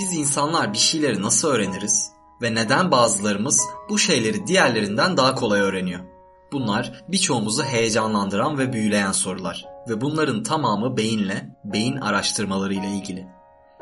Biz insanlar bir şeyleri nasıl öğreniriz ve neden bazılarımız bu şeyleri diğerlerinden daha kolay öğreniyor? Bunlar birçoğumuzu heyecanlandıran ve büyüleyen sorular ve bunların tamamı beyinle, beyin araştırmaları ile ilgili.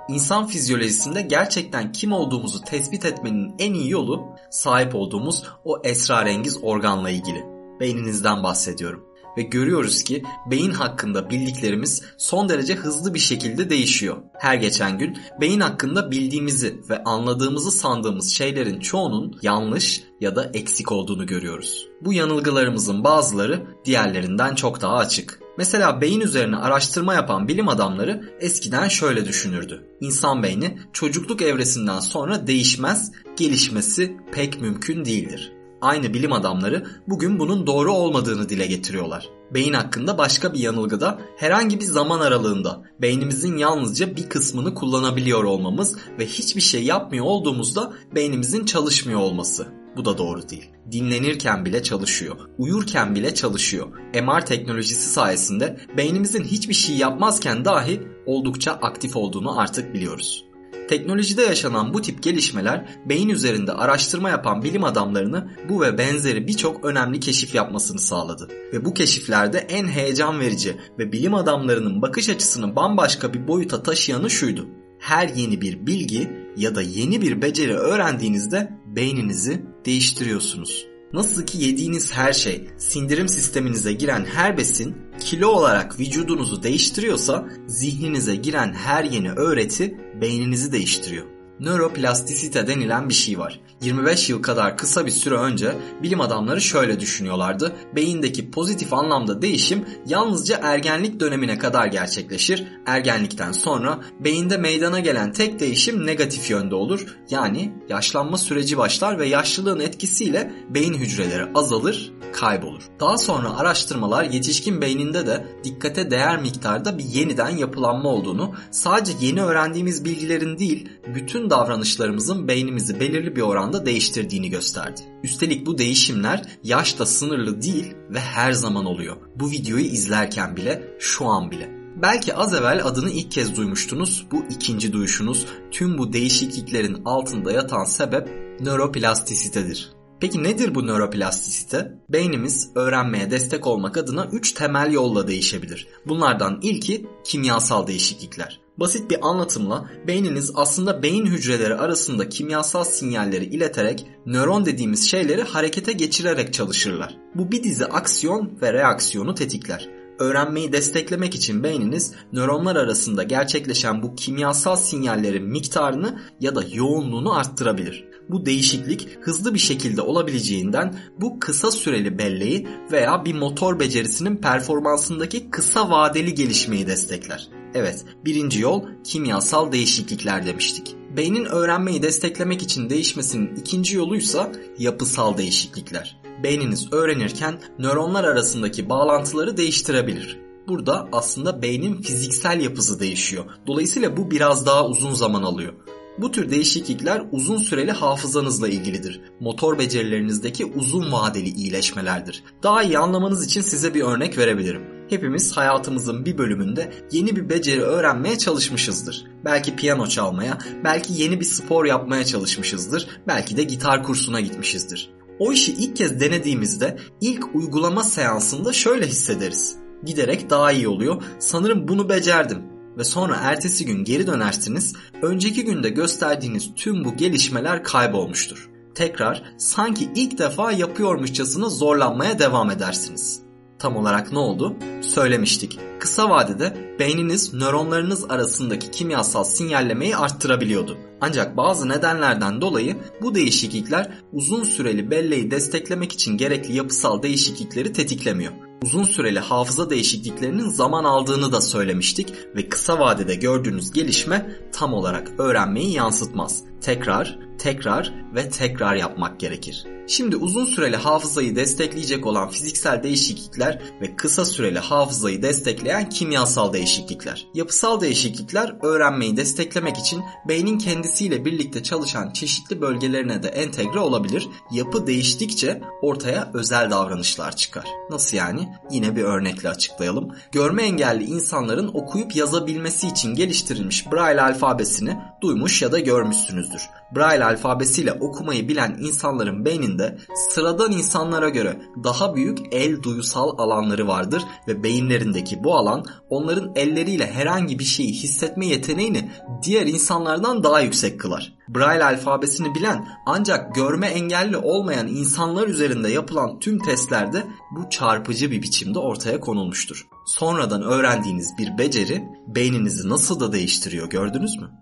İnsan fizyolojisinde gerçekten kim olduğumuzu tespit etmenin en iyi yolu sahip olduğumuz o esrarengiz organla ilgili. Beyninizden bahsediyorum. Ve görüyoruz ki beyin hakkında bildiklerimiz son derece hızlı bir şekilde değişiyor. Her geçen gün beyin hakkında bildiğimizi ve anladığımızı sandığımız şeylerin çoğunun yanlış ya da eksik olduğunu görüyoruz. Bu yanılgılarımızın bazıları diğerlerinden çok daha açık. Mesela beyin üzerine araştırma yapan bilim adamları eskiden şöyle düşünürdü. İnsan beyni çocukluk evresinden sonra değişmez, gelişmesi pek mümkün değildir. Aynı bilim adamları bugün bunun doğru olmadığını dile getiriyorlar. Beyin hakkında başka bir yanılgıda herhangi bir zaman aralığında beynimizin yalnızca bir kısmını kullanabiliyor olmamız ve hiçbir şey yapmıyor olduğumuzda beynimizin çalışmıyor olması. Bu da doğru değil. Dinlenirken bile çalışıyor. Uyurken bile çalışıyor. MR teknolojisi sayesinde beynimizin hiçbir şey yapmazken dahi oldukça aktif olduğunu artık biliyoruz. Teknolojide yaşanan bu tip gelişmeler beyin üzerinde araştırma yapan bilim adamlarını bu ve benzeri birçok önemli keşif yapmasını sağladı. Ve bu keşiflerde en heyecan verici ve bilim adamlarının bakış açısını bambaşka bir boyuta taşıyanı şuydu. Her yeni bir bilgi ya da yeni bir beceri öğrendiğinizde beyninizi değiştiriyorsunuz. Nasıl ki yediğiniz her şey, sindirim sisteminize giren her besin kilo olarak vücudunuzu değiştiriyorsa zihninize giren her yeni öğreti beyninizi değiştiriyor nöroplastisite denilen bir şey var. 25 yıl kadar kısa bir süre önce bilim adamları şöyle düşünüyorlardı. Beyindeki pozitif anlamda değişim yalnızca ergenlik dönemine kadar gerçekleşir. Ergenlikten sonra beyinde meydana gelen tek değişim negatif yönde olur. Yani yaşlanma süreci başlar ve yaşlılığın etkisiyle beyin hücreleri azalır, kaybolur. Daha sonra araştırmalar yetişkin beyninde de dikkate değer miktarda bir yeniden yapılanma olduğunu, sadece yeni öğrendiğimiz bilgilerin değil, bütün davranışlarımızın beynimizi belirli bir oranda değiştirdiğini gösterdi. Üstelik bu değişimler yaşla sınırlı değil ve her zaman oluyor. Bu videoyu izlerken bile, şu an bile. Belki az evvel adını ilk kez duymuştunuz. Bu ikinci duyuşunuz tüm bu değişikliklerin altında yatan sebep nöroplastisitedir. Peki nedir bu nöroplastisite? Beynimiz öğrenmeye destek olmak adına 3 temel yolla değişebilir. Bunlardan ilki kimyasal değişiklikler. Basit bir anlatımla beyniniz aslında beyin hücreleri arasında kimyasal sinyalleri ileterek nöron dediğimiz şeyleri harekete geçirerek çalışırlar. Bu bir dizi aksiyon ve reaksiyonu tetikler. Öğrenmeyi desteklemek için beyniniz nöronlar arasında gerçekleşen bu kimyasal sinyallerin miktarını ya da yoğunluğunu arttırabilir. Bu değişiklik hızlı bir şekilde olabileceğinden bu kısa süreli belleği veya bir motor becerisinin performansındaki kısa vadeli gelişmeyi destekler. Evet, birinci yol kimyasal değişiklikler demiştik. Beynin öğrenmeyi desteklemek için değişmesinin ikinci yoluysa yapısal değişiklikler. Beyniniz öğrenirken nöronlar arasındaki bağlantıları değiştirebilir. Burada aslında beynin fiziksel yapısı değişiyor. Dolayısıyla bu biraz daha uzun zaman alıyor. Bu tür değişiklikler uzun süreli hafızanızla ilgilidir. Motor becerilerinizdeki uzun vadeli iyileşmelerdir. Daha iyi anlamanız için size bir örnek verebilirim. Hepimiz hayatımızın bir bölümünde yeni bir beceri öğrenmeye çalışmışızdır. Belki piyano çalmaya, belki yeni bir spor yapmaya çalışmışızdır, belki de gitar kursuna gitmişizdir. O işi ilk kez denediğimizde ilk uygulama seansında şöyle hissederiz. Giderek daha iyi oluyor. Sanırım bunu becerdim ve sonra ertesi gün geri dönersiniz, önceki günde gösterdiğiniz tüm bu gelişmeler kaybolmuştur. Tekrar sanki ilk defa yapıyormuşçasına zorlanmaya devam edersiniz. Tam olarak ne oldu? Söylemiştik. Kısa vadede beyniniz nöronlarınız arasındaki kimyasal sinyallemeyi arttırabiliyordu. Ancak bazı nedenlerden dolayı bu değişiklikler uzun süreli belleği desteklemek için gerekli yapısal değişiklikleri tetiklemiyor uzun süreli hafıza değişikliklerinin zaman aldığını da söylemiştik ve kısa vadede gördüğünüz gelişme tam olarak öğrenmeyi yansıtmaz. Tekrar, tekrar ve tekrar yapmak gerekir. Şimdi uzun süreli hafızayı destekleyecek olan fiziksel değişiklikler ve kısa süreli hafızayı destekleyen kimyasal değişiklikler. Yapısal değişiklikler öğrenmeyi desteklemek için beynin kendisiyle birlikte çalışan çeşitli bölgelerine de entegre olabilir. Yapı değiştikçe ortaya özel davranışlar çıkar. Nasıl yani? Yine bir örnekle açıklayalım. Görme engelli insanların okuyup yazabilmesi için geliştirilmiş Braille alfabesini duymuş ya da görmüşsünüzdür. Braille alfabesiyle okumayı bilen insanların beyninde sıradan insanlara göre daha büyük el duyusal alanları vardır ve beyinlerindeki bu alan onların elleriyle herhangi bir şeyi hissetme yeteneğini diğer insanlardan daha yüksek kılar. Braille alfabesini bilen ancak görme engelli olmayan insanlar üzerinde yapılan tüm testlerde bu çarpıcı bir biçimde ortaya konulmuştur. Sonradan öğrendiğiniz bir beceri beyninizi nasıl da değiştiriyor gördünüz mü?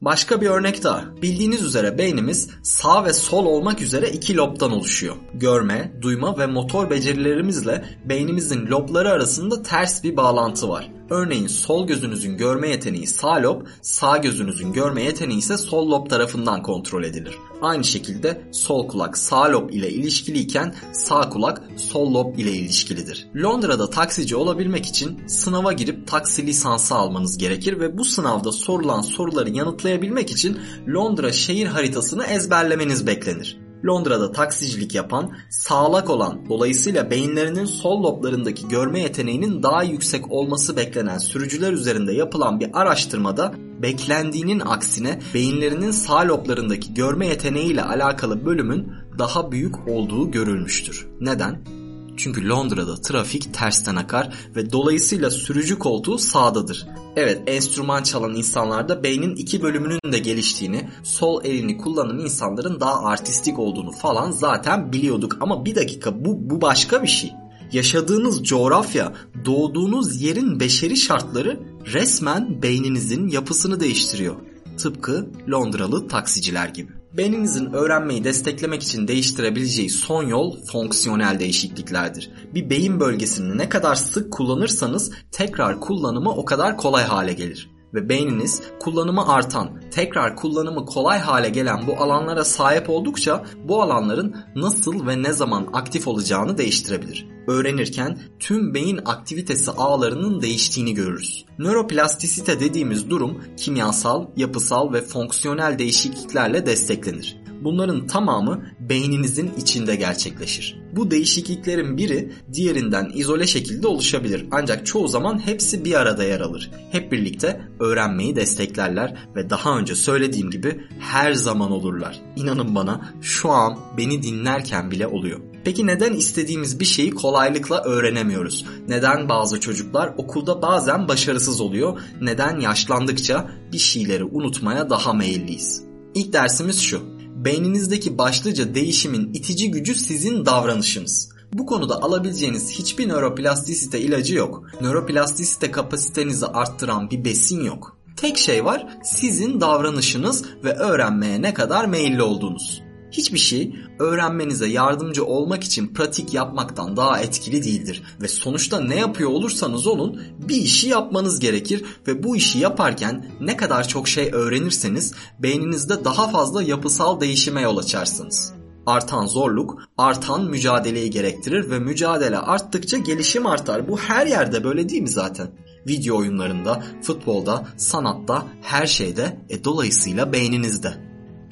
Başka bir örnek daha. Bildiğiniz üzere beynimiz sağ ve sol olmak üzere iki lobdan oluşuyor. Görme, duyma ve motor becerilerimizle beynimizin lobları arasında ters bir bağlantı var. Örneğin sol gözünüzün görme yeteneği sağ lob, sağ gözünüzün görme yeteneği ise sol lob tarafından kontrol edilir. Aynı şekilde sol kulak sağ lob ile ilişkiliyken sağ kulak sol lob ile ilişkilidir. Londra'da taksici olabilmek için sınava girip taksi lisansı almanız gerekir ve bu sınavda sorulan soruları yanıtlayabilmek için Londra şehir haritasını ezberlemeniz beklenir. Londra'da taksicilik yapan, sağlak olan, dolayısıyla beyinlerinin sol loblarındaki görme yeteneğinin daha yüksek olması beklenen sürücüler üzerinde yapılan bir araştırmada beklendiğinin aksine beyinlerinin sağ loblarındaki görme yeteneğiyle alakalı bölümün daha büyük olduğu görülmüştür. Neden? Çünkü Londra'da trafik tersten akar ve dolayısıyla sürücü koltuğu sağdadır. Evet enstrüman çalan insanlarda beynin iki bölümünün de geliştiğini, sol elini kullanan insanların daha artistik olduğunu falan zaten biliyorduk. Ama bir dakika bu, bu başka bir şey. Yaşadığınız coğrafya, doğduğunuz yerin beşeri şartları resmen beyninizin yapısını değiştiriyor. Tıpkı Londralı taksiciler gibi. Beyninizin öğrenmeyi desteklemek için değiştirebileceği son yol fonksiyonel değişikliklerdir. Bir beyin bölgesini ne kadar sık kullanırsanız tekrar kullanımı o kadar kolay hale gelir ve beyniniz kullanımı artan, tekrar kullanımı kolay hale gelen bu alanlara sahip oldukça bu alanların nasıl ve ne zaman aktif olacağını değiştirebilir. Öğrenirken tüm beyin aktivitesi ağlarının değiştiğini görürüz. Nöroplastisite dediğimiz durum kimyasal, yapısal ve fonksiyonel değişikliklerle desteklenir. Bunların tamamı beyninizin içinde gerçekleşir. Bu değişikliklerin biri diğerinden izole şekilde oluşabilir ancak çoğu zaman hepsi bir arada yer alır. Hep birlikte öğrenmeyi desteklerler ve daha önce söylediğim gibi her zaman olurlar. İnanın bana şu an beni dinlerken bile oluyor. Peki neden istediğimiz bir şeyi kolaylıkla öğrenemiyoruz? Neden bazı çocuklar okulda bazen başarısız oluyor? Neden yaşlandıkça bir şeyleri unutmaya daha meyilliyiz? İlk dersimiz şu beyninizdeki başlıca değişimin itici gücü sizin davranışınız. Bu konuda alabileceğiniz hiçbir nöroplastisite ilacı yok. Nöroplastisite kapasitenizi arttıran bir besin yok. Tek şey var sizin davranışınız ve öğrenmeye ne kadar meyilli olduğunuz. Hiçbir şey öğrenmenize yardımcı olmak için pratik yapmaktan daha etkili değildir ve sonuçta ne yapıyor olursanız olun bir işi yapmanız gerekir ve bu işi yaparken ne kadar çok şey öğrenirseniz beyninizde daha fazla yapısal değişime yol açarsınız. Artan zorluk, artan mücadeleyi gerektirir ve mücadele arttıkça gelişim artar. Bu her yerde böyle değil mi zaten? Video oyunlarında, futbolda, sanatta, her şeyde, e dolayısıyla beyninizde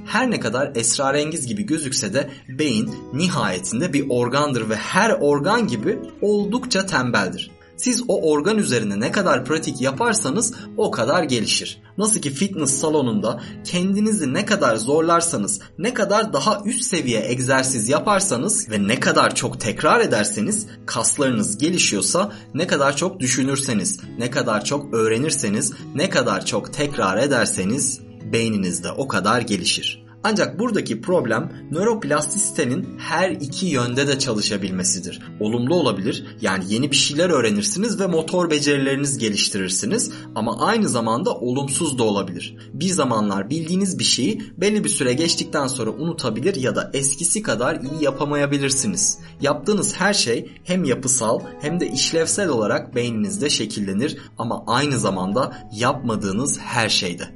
her ne kadar esrarengiz gibi gözükse de beyin nihayetinde bir organdır ve her organ gibi oldukça tembeldir. Siz o organ üzerine ne kadar pratik yaparsanız o kadar gelişir. Nasıl ki fitness salonunda kendinizi ne kadar zorlarsanız, ne kadar daha üst seviye egzersiz yaparsanız ve ne kadar çok tekrar ederseniz kaslarınız gelişiyorsa, ne kadar çok düşünürseniz, ne kadar çok öğrenirseniz, ne kadar çok tekrar ederseniz beyninizde o kadar gelişir. Ancak buradaki problem nöroplastisitenin her iki yönde de çalışabilmesidir. Olumlu olabilir yani yeni bir şeyler öğrenirsiniz ve motor becerileriniz geliştirirsiniz ama aynı zamanda olumsuz da olabilir. Bir zamanlar bildiğiniz bir şeyi belli bir süre geçtikten sonra unutabilir ya da eskisi kadar iyi yapamayabilirsiniz. Yaptığınız her şey hem yapısal hem de işlevsel olarak beyninizde şekillenir ama aynı zamanda yapmadığınız her şeyde.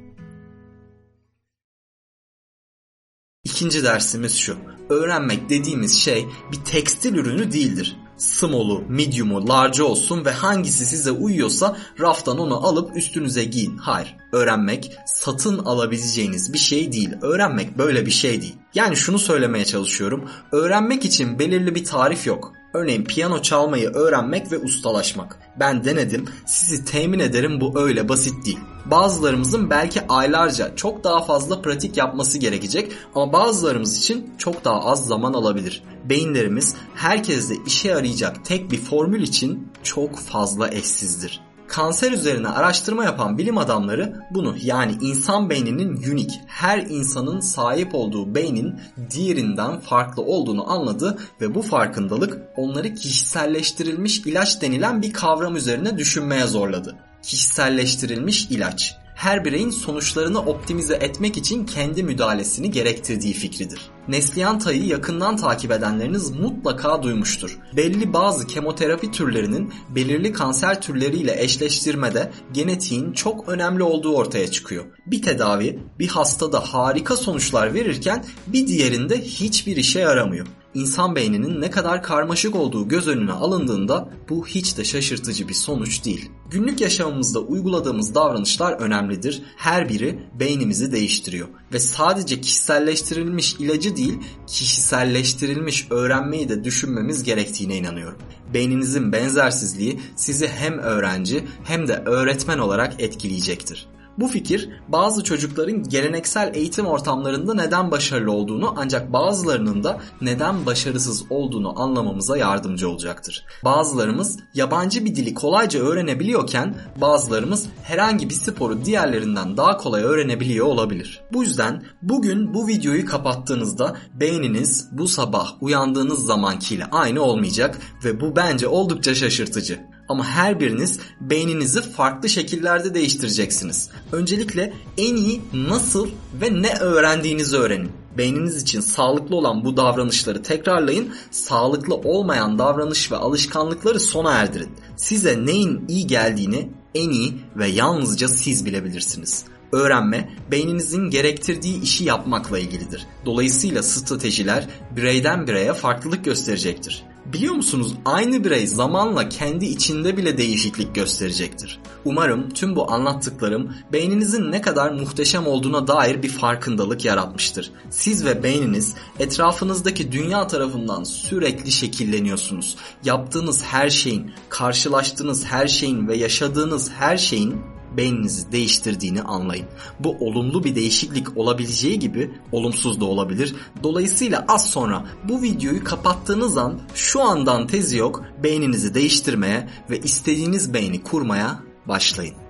İkinci dersimiz şu. Öğrenmek dediğimiz şey bir tekstil ürünü değildir. Small'u, medium'u, large'ı olsun ve hangisi size uyuyorsa raftan onu alıp üstünüze giyin. Hayır. Öğrenmek satın alabileceğiniz bir şey değil. Öğrenmek böyle bir şey değil. Yani şunu söylemeye çalışıyorum. Öğrenmek için belirli bir tarif yok. Örneğin piyano çalmayı öğrenmek ve ustalaşmak. Ben denedim, sizi temin ederim bu öyle basit değil. Bazılarımızın belki aylarca çok daha fazla pratik yapması gerekecek ama bazılarımız için çok daha az zaman alabilir. Beyinlerimiz herkeste işe yarayacak tek bir formül için çok fazla eşsizdir. Kanser üzerine araştırma yapan bilim adamları bunu yani insan beyninin unik, her insanın sahip olduğu beynin diğerinden farklı olduğunu anladı ve bu farkındalık onları kişiselleştirilmiş ilaç denilen bir kavram üzerine düşünmeye zorladı. Kişiselleştirilmiş ilaç her bireyin sonuçlarını optimize etmek için kendi müdahalesini gerektirdiği fikridir. Neslihan Tay'ı yakından takip edenleriniz mutlaka duymuştur. Belli bazı kemoterapi türlerinin belirli kanser türleriyle eşleştirmede genetiğin çok önemli olduğu ortaya çıkıyor. Bir tedavi bir hastada harika sonuçlar verirken bir diğerinde hiçbir işe yaramıyor. İnsan beyninin ne kadar karmaşık olduğu göz önüne alındığında bu hiç de şaşırtıcı bir sonuç değil. Günlük yaşamımızda uyguladığımız davranışlar önemlidir. Her biri beynimizi değiştiriyor ve sadece kişiselleştirilmiş ilacı değil, kişiselleştirilmiş öğrenmeyi de düşünmemiz gerektiğine inanıyorum. Beyninizin benzersizliği sizi hem öğrenci hem de öğretmen olarak etkileyecektir. Bu fikir bazı çocukların geleneksel eğitim ortamlarında neden başarılı olduğunu ancak bazılarının da neden başarısız olduğunu anlamamıza yardımcı olacaktır. Bazılarımız yabancı bir dili kolayca öğrenebiliyorken bazılarımız herhangi bir sporu diğerlerinden daha kolay öğrenebiliyor olabilir. Bu yüzden bugün bu videoyu kapattığınızda beyniniz bu sabah uyandığınız zamankiyle aynı olmayacak ve bu bence oldukça şaşırtıcı. Ama her biriniz beyninizi farklı şekillerde değiştireceksiniz. Öncelikle en iyi nasıl ve ne öğrendiğinizi öğrenin. Beyniniz için sağlıklı olan bu davranışları tekrarlayın, sağlıklı olmayan davranış ve alışkanlıkları sona erdirin. Size neyin iyi geldiğini en iyi ve yalnızca siz bilebilirsiniz. Öğrenme, beyninizin gerektirdiği işi yapmakla ilgilidir. Dolayısıyla stratejiler bireyden bireye farklılık gösterecektir. Biliyor musunuz aynı birey zamanla kendi içinde bile değişiklik gösterecektir. Umarım tüm bu anlattıklarım beyninizin ne kadar muhteşem olduğuna dair bir farkındalık yaratmıştır. Siz ve beyniniz etrafınızdaki dünya tarafından sürekli şekilleniyorsunuz. Yaptığınız her şeyin, karşılaştığınız her şeyin ve yaşadığınız her şeyin beyninizi değiştirdiğini anlayın. Bu olumlu bir değişiklik olabileceği gibi olumsuz da olabilir. Dolayısıyla az sonra bu videoyu kapattığınız an şu andan tezi yok beyninizi değiştirmeye ve istediğiniz beyni kurmaya başlayın.